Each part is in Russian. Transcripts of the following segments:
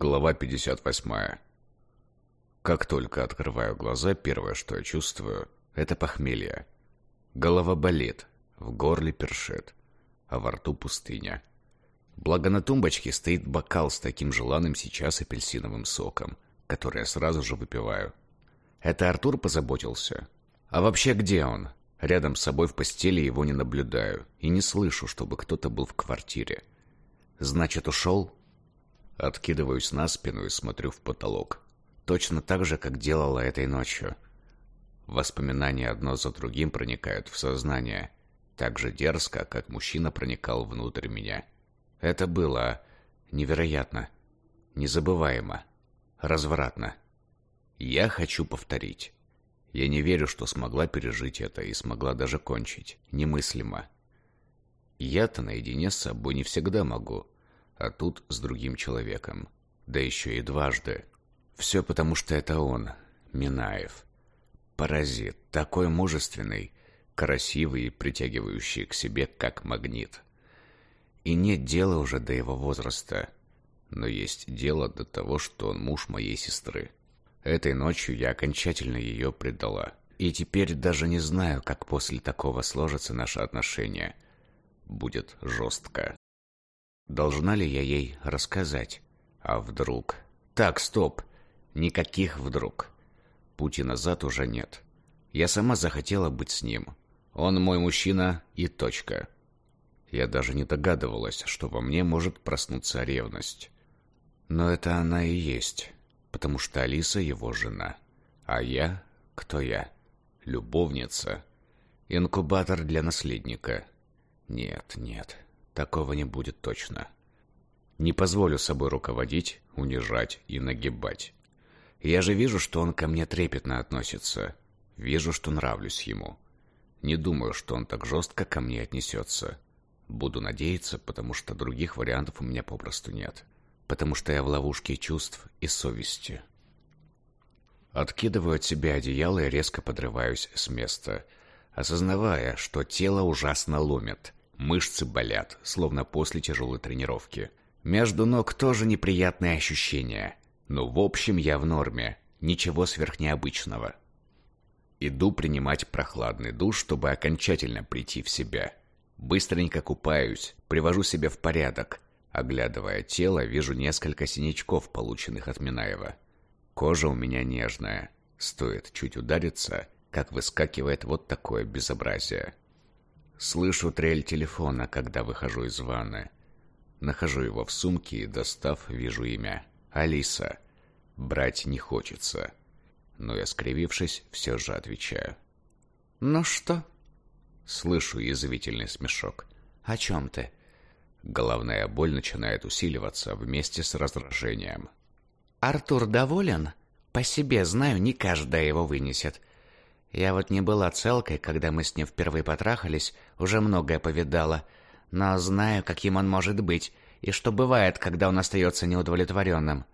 Глава 58. Как только открываю глаза, первое, что я чувствую, это похмелье. Голова болит, в горле першит, а во рту пустыня. Благо на тумбочке стоит бокал с таким желанным сейчас апельсиновым соком, который я сразу же выпиваю. Это Артур позаботился? А вообще где он? Рядом с собой в постели его не наблюдаю и не слышу, чтобы кто-то был в квартире. Значит, ушел? Откидываюсь на спину и смотрю в потолок. Точно так же, как делала этой ночью. Воспоминания одно за другим проникают в сознание. Так же дерзко, как мужчина проникал внутрь меня. Это было невероятно, незабываемо, развратно. Я хочу повторить. Я не верю, что смогла пережить это и смогла даже кончить. Немыслимо. Я-то наедине с собой не всегда могу а тут с другим человеком. Да еще и дважды. Все потому, что это он, Минаев. Паразит, такой мужественный, красивый и притягивающий к себе, как магнит. И нет дела уже до его возраста. Но есть дело до того, что он муж моей сестры. Этой ночью я окончательно ее предала. И теперь даже не знаю, как после такого сложатся наши отношения. Будет жестко. Должна ли я ей рассказать? А вдруг? Так, стоп. Никаких вдруг. Пути назад уже нет. Я сама захотела быть с ним. Он мой мужчина и точка. Я даже не догадывалась, что во мне может проснуться ревность. Но это она и есть, потому что Алиса его жена. А я? Кто я? Любовница? Инкубатор для наследника? Нет, нет. Такого не будет точно. Не позволю собой руководить, унижать и нагибать. Я же вижу, что он ко мне трепетно относится. Вижу, что нравлюсь ему. Не думаю, что он так жестко ко мне отнесется. Буду надеяться, потому что других вариантов у меня попросту нет. Потому что я в ловушке чувств и совести. Откидываю от себя одеяло и резко подрываюсь с места, осознавая, что тело ужасно ломит – Мышцы болят, словно после тяжелой тренировки. Между ног тоже неприятные ощущения. Но в общем я в норме. Ничего сверхнеобычного. Иду принимать прохладный душ, чтобы окончательно прийти в себя. Быстренько купаюсь, привожу себя в порядок. Оглядывая тело, вижу несколько синячков, полученных от Минаева. Кожа у меня нежная. Стоит чуть удариться, как выскакивает вот такое безобразие. Слышу трель телефона, когда выхожу из ванны. Нахожу его в сумке и, достав, вижу имя. Алиса. Брать не хочется. Но я, скривившись, все же отвечаю. «Ну что?» Слышу язвительный смешок. «О чем ты?» Головная боль начинает усиливаться вместе с раздражением. «Артур доволен? По себе знаю, не каждая его вынесет. Я вот не была целкой, когда мы с ним впервые потрахались, уже многое повидала. Но знаю, каким он может быть, и что бывает, когда он остается неудовлетворенным.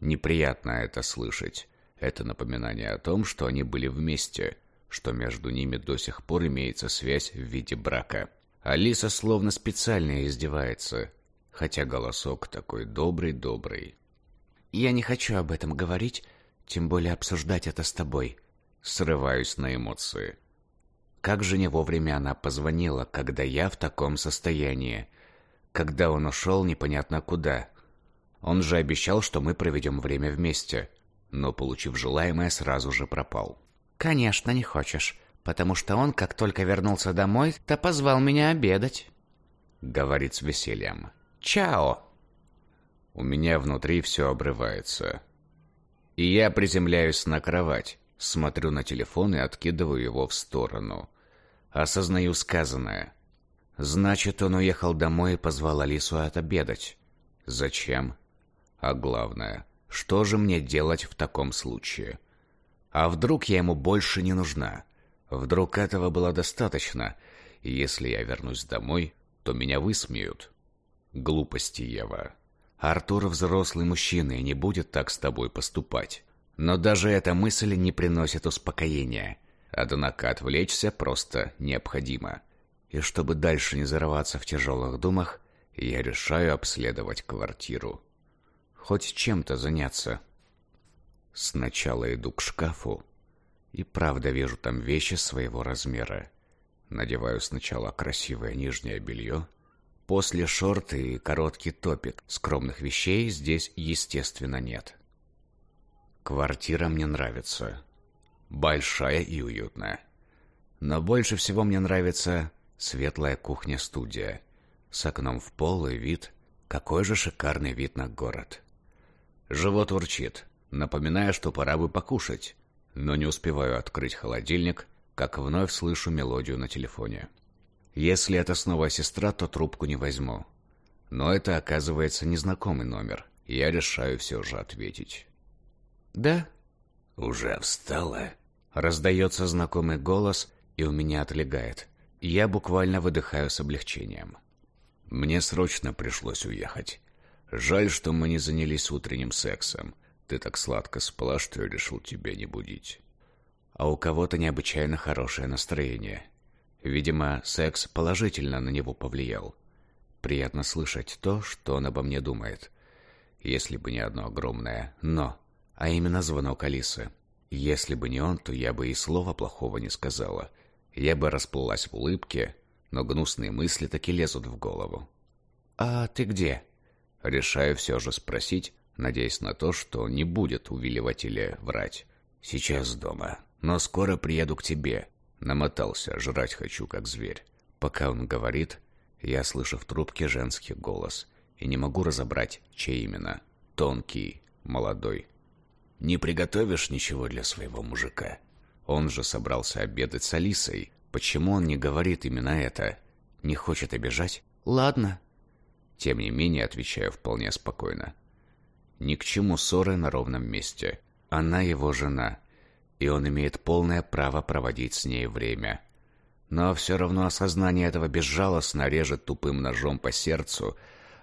Неприятно это слышать. Это напоминание о том, что они были вместе, что между ними до сих пор имеется связь в виде брака. Алиса словно специально издевается, хотя голосок такой добрый-добрый. «Я не хочу об этом говорить, тем более обсуждать это с тобой», Срываюсь на эмоции. Как же не вовремя она позвонила, когда я в таком состоянии. Когда он ушел непонятно куда. Он же обещал, что мы проведем время вместе. Но, получив желаемое, сразу же пропал. «Конечно, не хочешь. Потому что он, как только вернулся домой, то позвал меня обедать». Говорит с весельем. «Чао!» У меня внутри все обрывается. И я приземляюсь на кровать. Смотрю на телефон и откидываю его в сторону. Осознаю сказанное. Значит, он уехал домой и позвал Алису отобедать. Зачем? А главное, что же мне делать в таком случае? А вдруг я ему больше не нужна? Вдруг этого было достаточно, и если я вернусь домой, то меня высмеют? Глупости, Ева. Артур взрослый мужчина и не будет так с тобой поступать. Но даже эта мысль не приносит успокоения. Однако отвлечься просто необходимо. И чтобы дальше не зарываться в тяжелых думах, я решаю обследовать квартиру. Хоть чем-то заняться. Сначала иду к шкафу, и правда вижу там вещи своего размера. Надеваю сначала красивое нижнее белье, после шорты и короткий топик. Скромных вещей здесь, естественно, нет. Квартира мне нравится. Большая и уютная. Но больше всего мне нравится светлая кухня-студия с окном в пол и вид. Какой же шикарный вид на город. Живот урчит, напоминая, что пора бы покушать но не успеваю открыть холодильник, как вновь слышу мелодию на телефоне. Если это снова сестра, то трубку не возьму. Но это, оказывается, незнакомый номер. Я решаю все же ответить. «Да?» «Уже встала?» Раздается знакомый голос, и у меня отлегает. Я буквально выдыхаю с облегчением. Мне срочно пришлось уехать. Жаль, что мы не занялись утренним сексом. Ты так сладко спала, что я решил тебя не будить. А у кого-то необычайно хорошее настроение. Видимо, секс положительно на него повлиял. Приятно слышать то, что он обо мне думает. Если бы не одно огромное «но», а именно звонок Алисы. Если бы не он, то я бы и слова плохого не сказала. Я бы расплылась в улыбке, но гнусные мысли таки лезут в голову. «А ты где?» Решаю все же спросить, надеясь на то, что не будет увиливать или врать. «Сейчас дома, но скоро приеду к тебе». Намотался, жрать хочу, как зверь. Пока он говорит, я слышу в трубке женский голос и не могу разобрать, чей именно. Тонкий, молодой. «Не приготовишь ничего для своего мужика?» Он же собрался обедать с Алисой. Почему он не говорит именно это? Не хочет обижать? Ладно. Тем не менее, отвечаю вполне спокойно. Ни к чему ссоры на ровном месте. Она его жена, и он имеет полное право проводить с ней время. Но все равно осознание этого безжалостно режет тупым ножом по сердцу.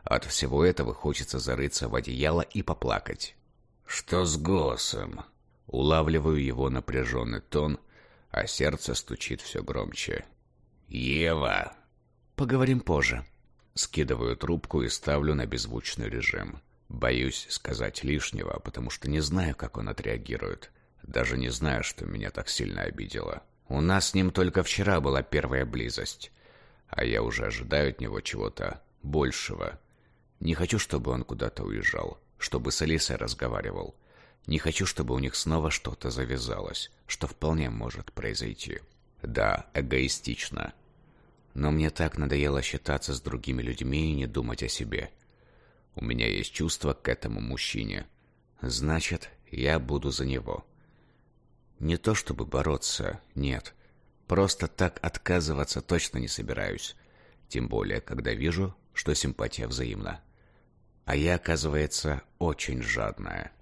От всего этого хочется зарыться в одеяло и поплакать. «Что с голосом?» Улавливаю его напряженный тон, а сердце стучит все громче. «Ева!» «Поговорим позже». Скидываю трубку и ставлю на беззвучный режим. Боюсь сказать лишнего, потому что не знаю, как он отреагирует. Даже не знаю, что меня так сильно обидело. У нас с ним только вчера была первая близость, а я уже ожидаю от него чего-то большего. Не хочу, чтобы он куда-то уезжал, чтобы с Алисой разговаривал. Не хочу, чтобы у них снова что-то завязалось, что вполне может произойти. Да, эгоистично. Но мне так надоело считаться с другими людьми и не думать о себе. У меня есть чувство к этому мужчине. Значит, я буду за него. Не то чтобы бороться, нет. Просто так отказываться точно не собираюсь. Тем более, когда вижу, что симпатия взаимна. А я, оказывается, очень жадная.